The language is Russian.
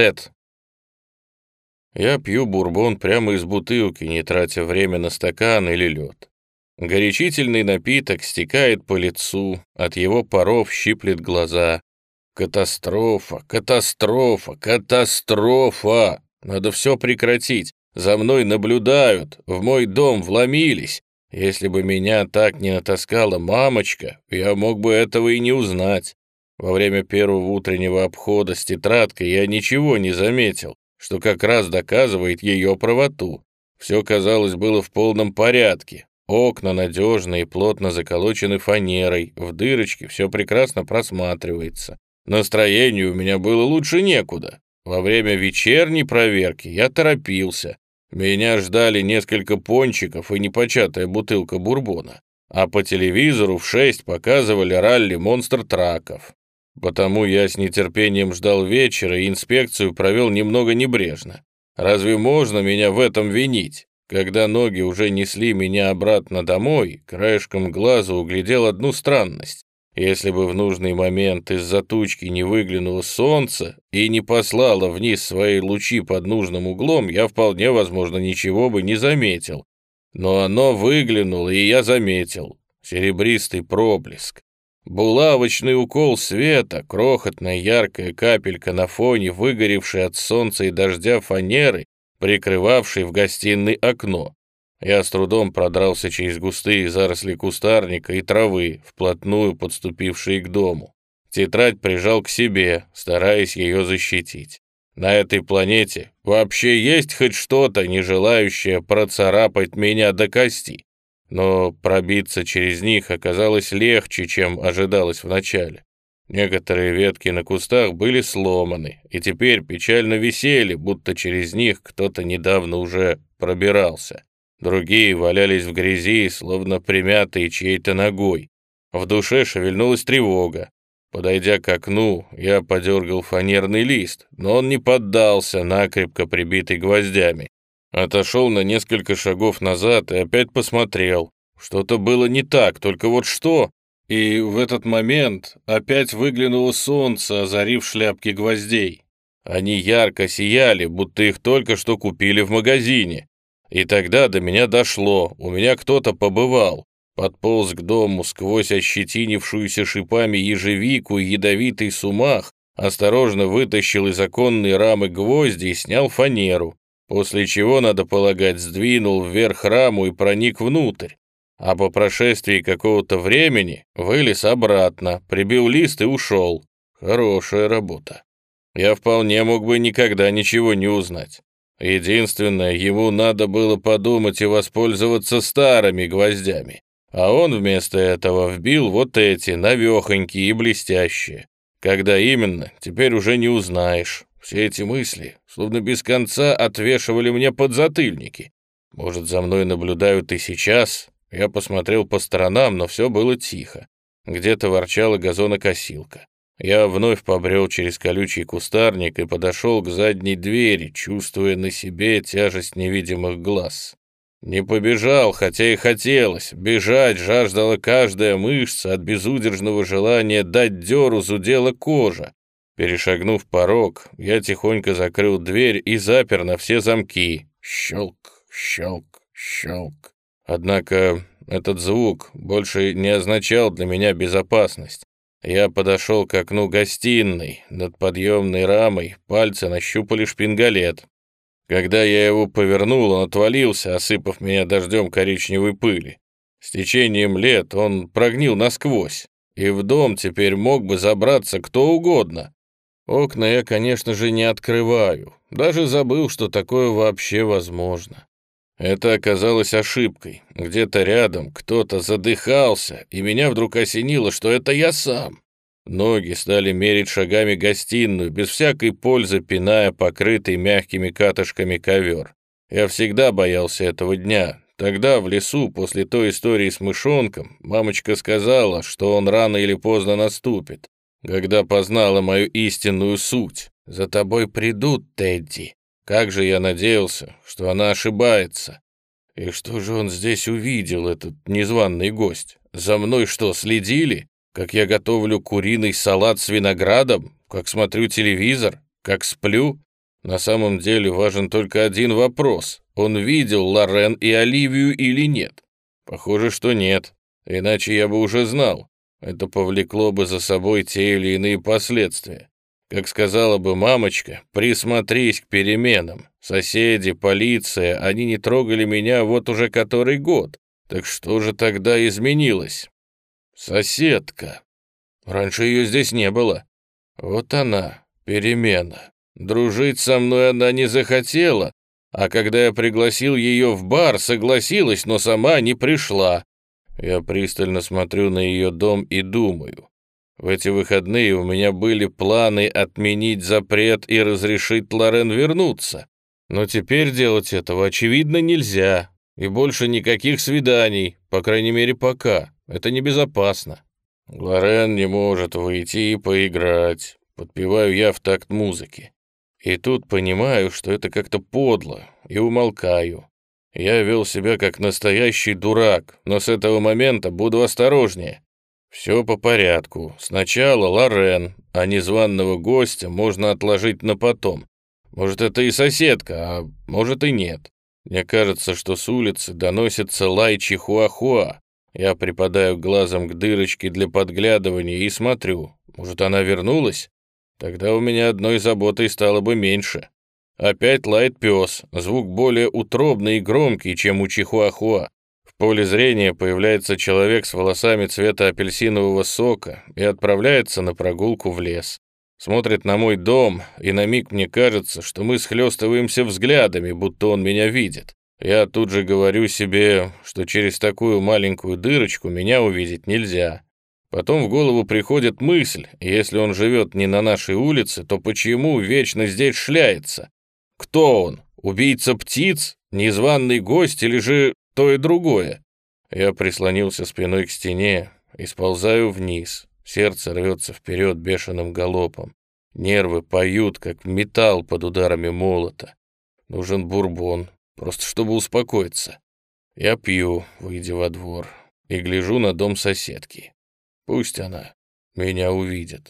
Тед. Я пью бурбон прямо из бутылки, не тратя время на стакан или лед. Горячительный напиток стекает по лицу, от его паров щиплет глаза. Катастрофа, катастрофа, катастрофа! Надо все прекратить. За мной наблюдают, в мой дом вломились. Если бы меня так не натаскала мамочка, я мог бы этого и не узнать. Во время первого утреннего обхода с тетрадкой я ничего не заметил, что как раз доказывает ее правоту. Все, казалось, было в полном порядке. Окна надежно и плотно заколочены фанерой, в дырочке все прекрасно просматривается. Настроение у меня было лучше некуда. Во время вечерней проверки я торопился. Меня ждали несколько пончиков и непочатая бутылка бурбона. А по телевизору в шесть показывали ралли монстр-траков. Потому я с нетерпением ждал вечера и инспекцию провел немного небрежно. Разве можно меня в этом винить? Когда ноги уже несли меня обратно домой, краешком глаза углядел одну странность. Если бы в нужный момент из-за тучки не выглянуло солнце и не послало вниз свои лучи под нужным углом, я вполне возможно ничего бы не заметил. Но оно выглянуло, и я заметил. Серебристый проблеск. Булавочный укол света, крохотная яркая капелька на фоне выгоревшей от солнца и дождя фанеры, прикрывавшей в гостиной окно. Я с трудом продрался через густые заросли кустарника и травы, вплотную подступившие к дому. Тетрадь прижал к себе, стараясь ее защитить. На этой планете вообще есть хоть что-то, не желающее процарапать меня до кости но пробиться через них оказалось легче, чем ожидалось вначале. Некоторые ветки на кустах были сломаны, и теперь печально висели, будто через них кто-то недавно уже пробирался. Другие валялись в грязи, словно примятые чьей-то ногой. В душе шевельнулась тревога. Подойдя к окну, я подергал фанерный лист, но он не поддался, накрепко прибитый гвоздями. Отошел на несколько шагов назад и опять посмотрел. Что-то было не так, только вот что. И в этот момент опять выглянуло солнце, озарив шляпки гвоздей. Они ярко сияли, будто их только что купили в магазине. И тогда до меня дошло, у меня кто-то побывал. Подполз к дому сквозь ощетинившуюся шипами ежевику и ядовитый сумах, осторожно вытащил из оконной рамы гвозди и снял фанеру после чего, надо полагать, сдвинул вверх раму и проник внутрь, а по прошествии какого-то времени вылез обратно, прибил лист и ушел. Хорошая работа. Я вполне мог бы никогда ничего не узнать. Единственное, ему надо было подумать и воспользоваться старыми гвоздями, а он вместо этого вбил вот эти, навехонькие и блестящие. Когда именно, теперь уже не узнаешь. Все эти мысли, словно без конца, отвешивали мне подзатыльники. Может, за мной наблюдают и сейчас? Я посмотрел по сторонам, но все было тихо. Где-то ворчала газонокосилка. Я вновь побрел через колючий кустарник и подошел к задней двери, чувствуя на себе тяжесть невидимых глаз. Не побежал, хотя и хотелось. Бежать жаждала каждая мышца от безудержного желания дать дёру зудела кожа. Перешагнув порог, я тихонько закрыл дверь и запер на все замки. Щелк, щелк, щелк. Однако этот звук больше не означал для меня безопасность. Я подошел к окну гостиной. Над подъемной рамой пальцы нащупали шпингалет. Когда я его повернул, он отвалился, осыпав меня дождем коричневой пыли. С течением лет он прогнил насквозь, и в дом теперь мог бы забраться кто угодно. Окна я, конечно же, не открываю. Даже забыл, что такое вообще возможно. Это оказалось ошибкой. Где-то рядом кто-то задыхался, и меня вдруг осенило, что это я сам. Ноги стали мерить шагами гостиную, без всякой пользы пиная покрытый мягкими катышками ковер. Я всегда боялся этого дня. Тогда, в лесу, после той истории с мышонком, мамочка сказала, что он рано или поздно наступит когда познала мою истинную суть. За тобой придут, Тедди. Как же я надеялся, что она ошибается. И что же он здесь увидел, этот незваный гость? За мной что, следили? Как я готовлю куриный салат с виноградом? Как смотрю телевизор? Как сплю? На самом деле важен только один вопрос. Он видел Лорен и Оливию или нет? Похоже, что нет. Иначе я бы уже знал. Это повлекло бы за собой те или иные последствия. Как сказала бы мамочка, присмотрись к переменам. Соседи, полиция, они не трогали меня вот уже который год. Так что же тогда изменилось? Соседка. Раньше ее здесь не было. Вот она, перемена. Дружить со мной она не захотела, а когда я пригласил ее в бар, согласилась, но сама не пришла. Я пристально смотрю на ее дом и думаю. В эти выходные у меня были планы отменить запрет и разрешить Лорен вернуться. Но теперь делать этого, очевидно, нельзя. И больше никаких свиданий, по крайней мере, пока. Это небезопасно. Лорен не может выйти и поиграть. Подпеваю я в такт музыки. И тут понимаю, что это как-то подло, и умолкаю. Я вел себя как настоящий дурак, но с этого момента буду осторожнее. Все по порядку. Сначала Лорен, а незваного гостя можно отложить на потом. Может, это и соседка, а может и нет. Мне кажется, что с улицы доносится лай чихуахуа. Я припадаю глазом к дырочке для подглядывания и смотрю. Может, она вернулась? Тогда у меня одной заботой стало бы меньше. Опять лает пес, звук более утробный и громкий, чем у чихуахуа поле зрения появляется человек с волосами цвета апельсинового сока и отправляется на прогулку в лес. Смотрит на мой дом, и на миг мне кажется, что мы схлестываемся взглядами, будто он меня видит. Я тут же говорю себе, что через такую маленькую дырочку меня увидеть нельзя. Потом в голову приходит мысль, если он живет не на нашей улице, то почему вечно здесь шляется? Кто он? Убийца птиц? Незваный гость или же то и другое. Я прислонился спиной к стене и сползаю вниз. Сердце рвется вперед бешеным галопом. Нервы поют, как металл под ударами молота. Нужен бурбон, просто чтобы успокоиться. Я пью, выйдя во двор, и гляжу на дом соседки. Пусть она меня увидит.